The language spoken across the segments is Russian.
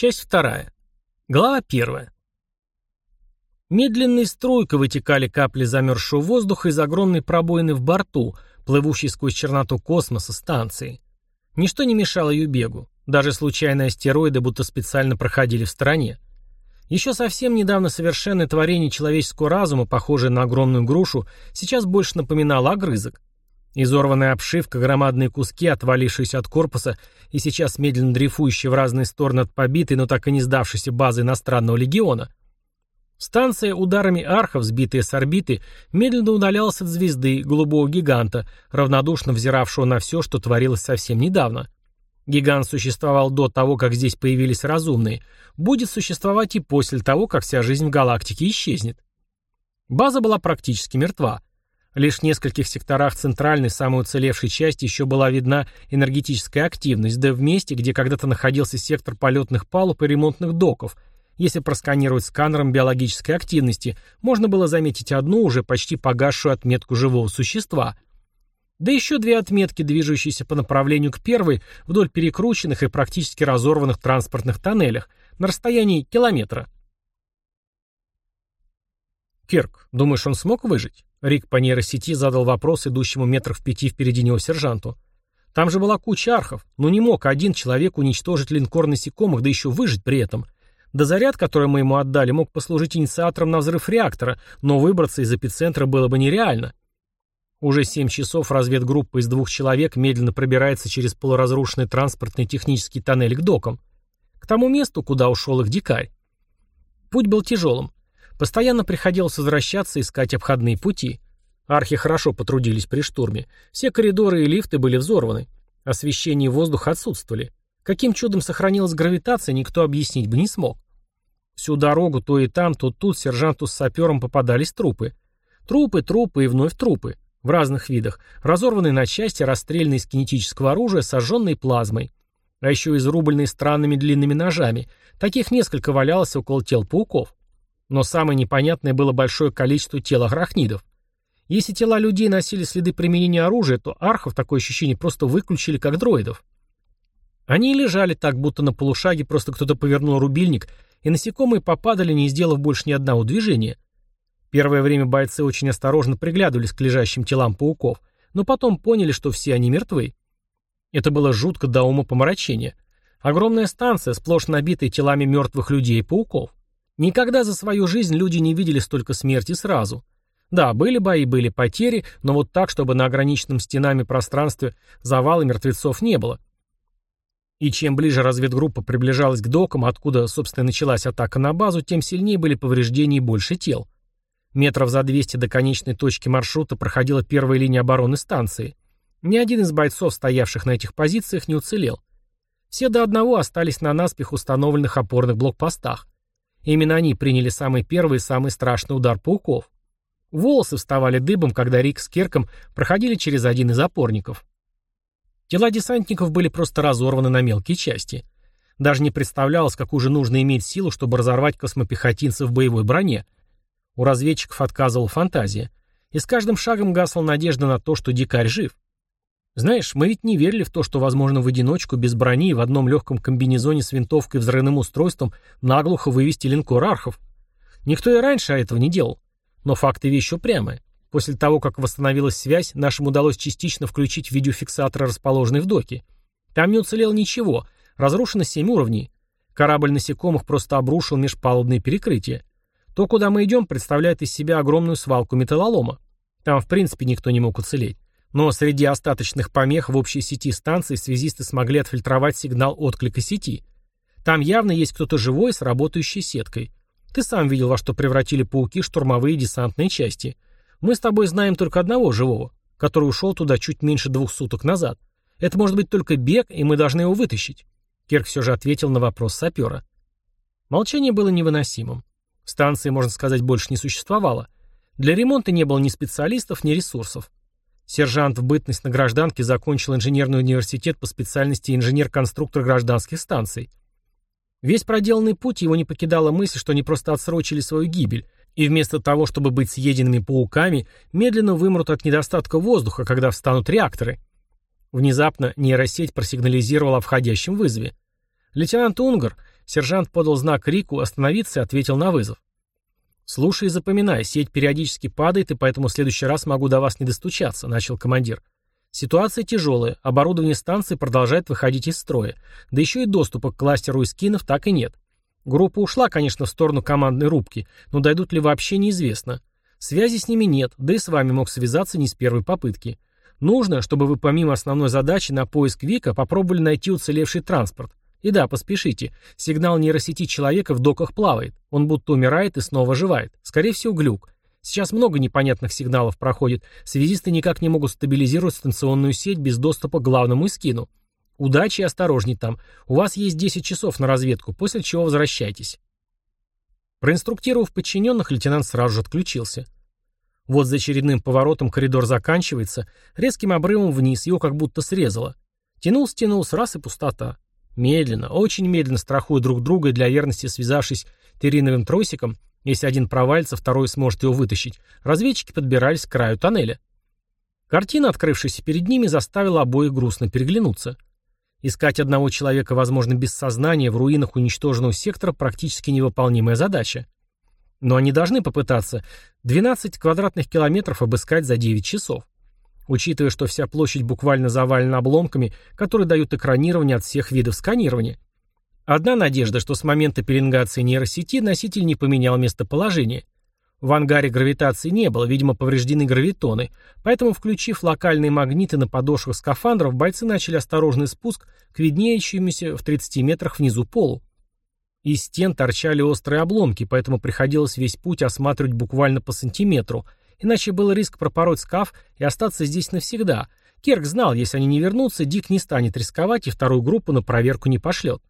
Часть вторая. Глава первая. Медленной струйкой вытекали капли замерзшего воздуха из огромной пробоины в борту, плывущей сквозь черноту космоса станции. Ничто не мешало ее бегу. Даже случайные астероиды будто специально проходили в стороне. Еще совсем недавно совершенное творение человеческого разума, похожее на огромную грушу, сейчас больше напоминало огрызок. Изорванная обшивка, громадные куски, отвалившиеся от корпуса и сейчас медленно дрейфующие в разные стороны от побитой, но так и не сдавшейся базы иностранного легиона. Станция ударами архов, сбитая с орбиты, медленно удалялась от звезды, голубого гиганта, равнодушно взиравшего на все, что творилось совсем недавно. Гигант существовал до того, как здесь появились разумные, будет существовать и после того, как вся жизнь в галактике исчезнет. База была практически мертва. Лишь в нескольких секторах центральной, самой уцелевшей части еще была видна энергетическая активность, да в месте, где когда-то находился сектор полетных палуб и ремонтных доков. Если просканировать сканером биологической активности, можно было заметить одну уже почти погасшую отметку живого существа. Да еще две отметки, движущиеся по направлению к первой, вдоль перекрученных и практически разорванных транспортных тоннелях, на расстоянии километра. «Кирк, думаешь, он смог выжить?» Рик по нейросети задал вопрос идущему метров в пяти впереди него сержанту. Там же была куча архов, но не мог один человек уничтожить линкор насекомых, да еще выжить при этом. Да заряд, который мы ему отдали, мог послужить инициатором на взрыв реактора, но выбраться из эпицентра было бы нереально. Уже семь часов разведгруппа из двух человек медленно пробирается через полуразрушенный транспортный технический тоннель к докам. К тому месту, куда ушел их дикарь. Путь был тяжелым. Постоянно приходилось возвращаться и искать обходные пути. Архи хорошо потрудились при штурме. Все коридоры и лифты были взорваны. Освещение и воздух отсутствовали. Каким чудом сохранилась гравитация, никто объяснить бы не смог. Всю дорогу то и там, то тут сержанту с сапером попадались трупы. Трупы, трупы и вновь трупы. В разных видах. Разорванные на части, расстрелянные из кинетического оружия, сожженные плазмой. А еще изрубленные странными длинными ножами. Таких несколько валялось около тел пауков. Но самое непонятное было большое количество тел арахнидов. Если тела людей носили следы применения оружия, то архов такое ощущение просто выключили как дроидов. Они лежали так, будто на полушаге просто кто-то повернул рубильник, и насекомые попадали, не сделав больше ни одного движения. Первое время бойцы очень осторожно приглядывались к лежащим телам пауков, но потом поняли, что все они мертвы. Это было жутко до ума помрачения. Огромная станция, сплошь набитая телами мертвых людей и пауков. Никогда за свою жизнь люди не видели столько смерти сразу. Да, были бои, были потери, но вот так, чтобы на ограниченном стенами пространстве завала мертвецов не было. И чем ближе разведгруппа приближалась к докам, откуда, собственно, началась атака на базу, тем сильнее были повреждения и больше тел. Метров за 200 до конечной точки маршрута проходила первая линия обороны станции. Ни один из бойцов, стоявших на этих позициях, не уцелел. Все до одного остались на наспех установленных опорных блокпостах. Именно они приняли самый первый и самый страшный удар пауков. Волосы вставали дыбом, когда Рик с Керком проходили через один из опорников. Тела десантников были просто разорваны на мелкие части. Даже не представлялось, какую же нужно иметь силу, чтобы разорвать космопехотинцев в боевой броне. У разведчиков отказывала фантазия. И с каждым шагом гасла надежда на то, что дикарь жив. Знаешь, мы ведь не верили в то, что возможно в одиночку, без брони и в одном легком комбинезоне с винтовкой и взрывным устройством наглухо вывести линкор архов. Никто и раньше этого не делал. Но факты вещь упрямая. После того, как восстановилась связь, нашим удалось частично включить видеофиксатор, расположенный в доке. Там не уцелело ничего, разрушено семь уровней. Корабль насекомых просто обрушил межпалубные перекрытия. То, куда мы идем, представляет из себя огромную свалку металлолома. Там в принципе никто не мог уцелеть. Но среди остаточных помех в общей сети станций связисты смогли отфильтровать сигнал отклика сети. Там явно есть кто-то живой с работающей сеткой. Ты сам видел, во что превратили пауки штурмовые десантные части. Мы с тобой знаем только одного живого, который ушел туда чуть меньше двух суток назад. Это может быть только бег, и мы должны его вытащить. Кирк все же ответил на вопрос сапера. Молчание было невыносимым. Станции, можно сказать, больше не существовало. Для ремонта не было ни специалистов, ни ресурсов. Сержант в бытность на гражданке закончил инженерный университет по специальности инженер-конструктор гражданских станций. Весь проделанный путь его не покидала мысль, что они просто отсрочили свою гибель, и вместо того, чтобы быть съеденными пауками, медленно вымрут от недостатка воздуха, когда встанут реакторы. Внезапно нейросеть просигнализировала о входящем вызове. Лейтенант Унгар, Сержант подал знак Рику остановиться и ответил на вызов. «Слушай и запоминай, сеть периодически падает, и поэтому в следующий раз могу до вас не достучаться», — начал командир. «Ситуация тяжелая, оборудование станции продолжает выходить из строя, да еще и доступа к кластеру скинов так и нет. Группа ушла, конечно, в сторону командной рубки, но дойдут ли вообще неизвестно. Связи с ними нет, да и с вами мог связаться не с первой попытки. Нужно, чтобы вы помимо основной задачи на поиск Вика попробовали найти уцелевший транспорт. И да, поспешите. Сигнал нейросети человека в доках плавает. Он будто умирает и снова оживает. Скорее всего, глюк. Сейчас много непонятных сигналов проходит. Связисты никак не могут стабилизировать станционную сеть без доступа к главному эскину. Удачи и осторожней там. У вас есть 10 часов на разведку, после чего возвращайтесь. Проинструктировав подчиненных, лейтенант сразу же отключился. Вот за очередным поворотом коридор заканчивается, резким обрывом вниз, его как будто срезало. Тянул-стянул, раз и пустота. Медленно, очень медленно страхуя друг друга и для верности связавшись териновым тросиком, если один провалится, второй сможет его вытащить, разведчики подбирались к краю тоннеля. Картина, открывшаяся перед ними, заставила обоих грустно переглянуться. Искать одного человека, возможно, без сознания в руинах уничтоженного сектора практически невыполнимая задача. Но они должны попытаться 12 квадратных километров обыскать за 9 часов учитывая, что вся площадь буквально завалена обломками, которые дают экранирование от всех видов сканирования. Одна надежда, что с момента пеленгации нейросети носитель не поменял местоположение. В ангаре гравитации не было, видимо, повреждены гравитоны, поэтому, включив локальные магниты на подошвах скафандров, бойцы начали осторожный спуск к виднеющемуся в 30 метрах внизу полу. Из стен торчали острые обломки, поэтому приходилось весь путь осматривать буквально по сантиметру – Иначе был риск пропороть скаф и остаться здесь навсегда. Керк знал, если они не вернутся, Дик не станет рисковать и вторую группу на проверку не пошлет.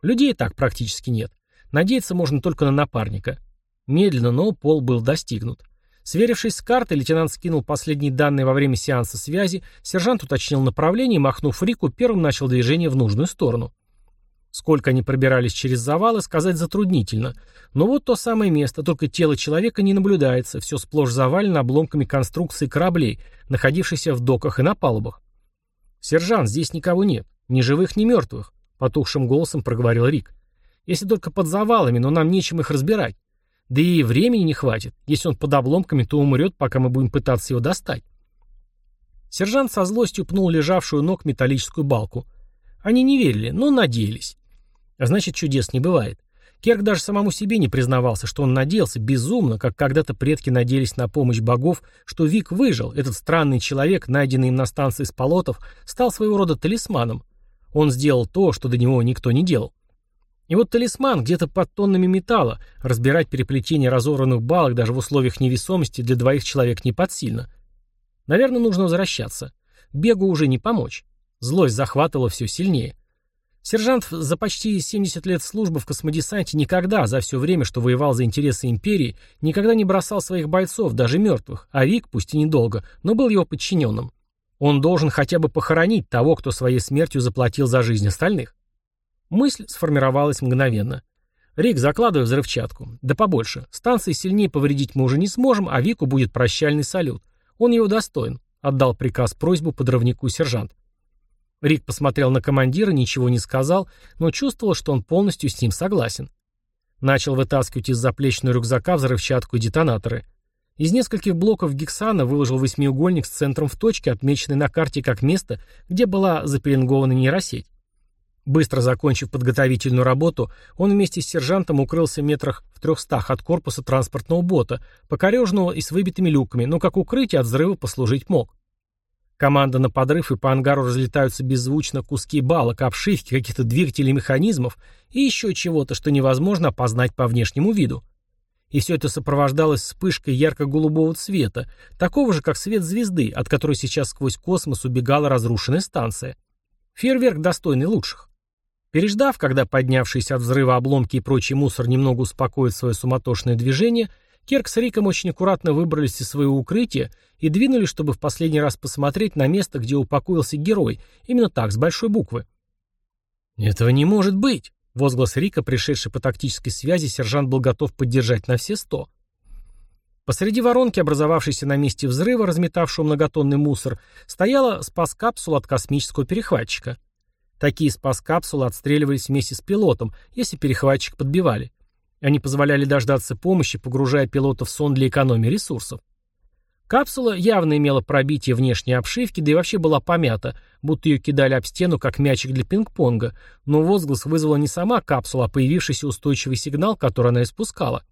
Людей так практически нет. Надеяться можно только на напарника. Медленно, но пол был достигнут. Сверившись с картой, лейтенант скинул последние данные во время сеанса связи, сержант уточнил направление и, махнув Рику, первым начал движение в нужную сторону. Сколько они пробирались через завалы, сказать затруднительно. Но вот то самое место, только тело человека не наблюдается, все сплошь завалено обломками конструкции кораблей, находившихся в доках и на палубах. «Сержант, здесь никого нет. Ни живых, ни мертвых», — потухшим голосом проговорил Рик. «Если только под завалами, но нам нечем их разбирать. Да и времени не хватит. Если он под обломками, то умрет, пока мы будем пытаться его достать». Сержант со злостью пнул лежавшую ног металлическую балку. Они не верили, но надеялись. А значит, чудес не бывает. Керк даже самому себе не признавался, что он надеялся безумно, как когда-то предки надеялись на помощь богов, что Вик выжил, этот странный человек, найденный им на станции с полотов, стал своего рода талисманом. Он сделал то, что до него никто не делал. И вот талисман где-то под тоннами металла, разбирать переплетение разорванных балок даже в условиях невесомости для двоих человек не подсильно. Наверное, нужно возвращаться. Бегу уже не помочь. Злость захватывала все сильнее. Сержант за почти 70 лет службы в космодесанте никогда, за все время, что воевал за интересы империи, никогда не бросал своих бойцов, даже мертвых, а Вик, пусть и недолго, но был его подчиненным. Он должен хотя бы похоронить того, кто своей смертью заплатил за жизнь остальных. Мысль сформировалась мгновенно. «Рик, закладывай взрывчатку. Да побольше. Станции сильнее повредить мы уже не сможем, а Вику будет прощальный салют. Он его достоин», — отдал приказ просьбу подрывнику сержант. Рик посмотрел на командира, ничего не сказал, но чувствовал, что он полностью с ним согласен. Начал вытаскивать из заплечного рюкзака взрывчатку и детонаторы. Из нескольких блоков гексана выложил восьмиугольник с центром в точке, отмеченной на карте как место, где была запеленгована нейросеть. Быстро закончив подготовительную работу, он вместе с сержантом укрылся метрах в трехстах от корпуса транспортного бота, покореженного и с выбитыми люками, но как укрытие от взрыва послужить мог. Команда на подрыв и по ангару разлетаются беззвучно куски балок, обшивки, каких-то двигателей механизмов и еще чего-то, что невозможно опознать по внешнему виду. И все это сопровождалось вспышкой ярко-голубого цвета, такого же, как свет звезды, от которой сейчас сквозь космос убегала разрушенная станция. Фейерверк достойный лучших. Переждав, когда поднявшиеся от взрыва обломки и прочий мусор немного успокоит свое суматошное движение, Керк с Риком очень аккуратно выбрались из своего укрытия и двинулись, чтобы в последний раз посмотреть на место, где упокоился герой, именно так, с большой буквы. «Этого не может быть!» Возглас Рика, пришедший по тактической связи, сержант был готов поддержать на все сто. Посреди воронки, образовавшейся на месте взрыва, разметавшего многотонный мусор, стояла спас-капсула от космического перехватчика. Такие спас-капсулы отстреливались вместе с пилотом, если перехватчик подбивали. Они позволяли дождаться помощи, погружая пилота в сон для экономии ресурсов. Капсула явно имела пробитие внешней обшивки, да и вообще была помята, будто ее кидали об стену, как мячик для пинг-понга, но возглас вызвала не сама капсула, а появившийся устойчивый сигнал, который она испускала.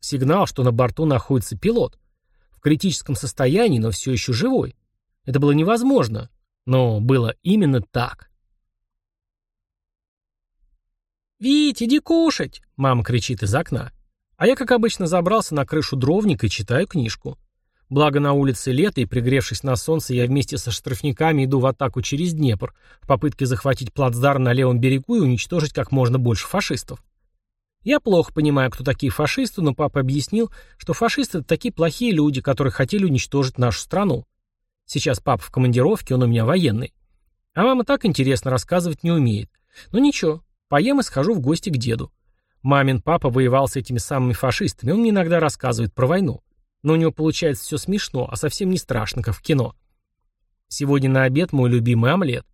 Сигнал, что на борту находится пилот. В критическом состоянии, но все еще живой. Это было невозможно, но было именно так. «Вить, иди кушать!» — мама кричит из окна. А я, как обычно, забрался на крышу дровника и читаю книжку. Благо на улице лето, и пригревшись на солнце, я вместе со штрафниками иду в атаку через Днепр в попытке захватить плацдарм на левом берегу и уничтожить как можно больше фашистов. Я плохо понимаю, кто такие фашисты, но папа объяснил, что фашисты — это такие плохие люди, которые хотели уничтожить нашу страну. Сейчас папа в командировке, он у меня военный. А мама так интересно рассказывать не умеет. Но ничего, Поем и схожу в гости к деду. Мамин папа воевал с этими самыми фашистами, он мне иногда рассказывает про войну. Но у него получается все смешно, а совсем не страшно, как в кино. Сегодня на обед мой любимый омлет.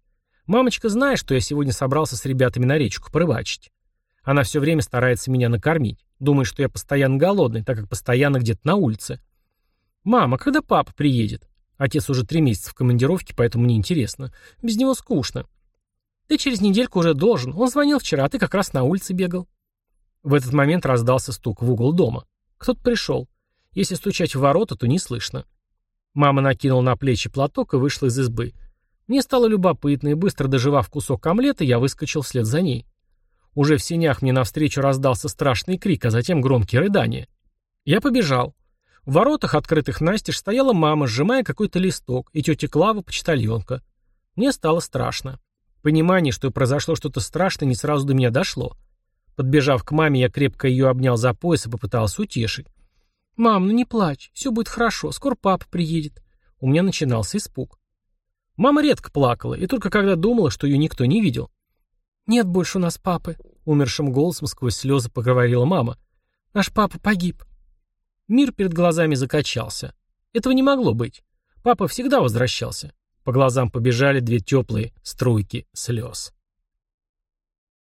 Мамочка знает, что я сегодня собрался с ребятами на речку порыбачить. Она все время старается меня накормить. Думает, что я постоянно голодный, так как постоянно где-то на улице. «Мама, когда папа приедет?» Отец уже три месяца в командировке, поэтому мне интересно. Без него скучно. Ты через недельку уже должен. Он звонил вчера, а ты как раз на улице бегал. В этот момент раздался стук в угол дома. Кто-то пришел. Если стучать в ворота, то не слышно. Мама накинула на плечи платок и вышла из избы. Мне стало любопытно, и быстро доживав кусок омлета, я выскочил вслед за ней. Уже в сенях мне навстречу раздался страшный крик, а затем громкие рыдания. Я побежал. В воротах, открытых настежь, стояла мама, сжимая какой-то листок, и тетя Клава, почтальонка. Мне стало страшно. Понимание, что произошло что-то страшное, не сразу до меня дошло. Подбежав к маме, я крепко ее обнял за пояс и попытался утешить. «Мам, ну не плачь, все будет хорошо, скоро папа приедет». У меня начинался испуг. Мама редко плакала, и только когда думала, что ее никто не видел. «Нет больше у нас папы», — умершим голосом сквозь слезы поговорила мама. «Наш папа погиб». Мир перед глазами закачался. Этого не могло быть. Папа всегда возвращался. По глазам побежали две теплые струйки слез.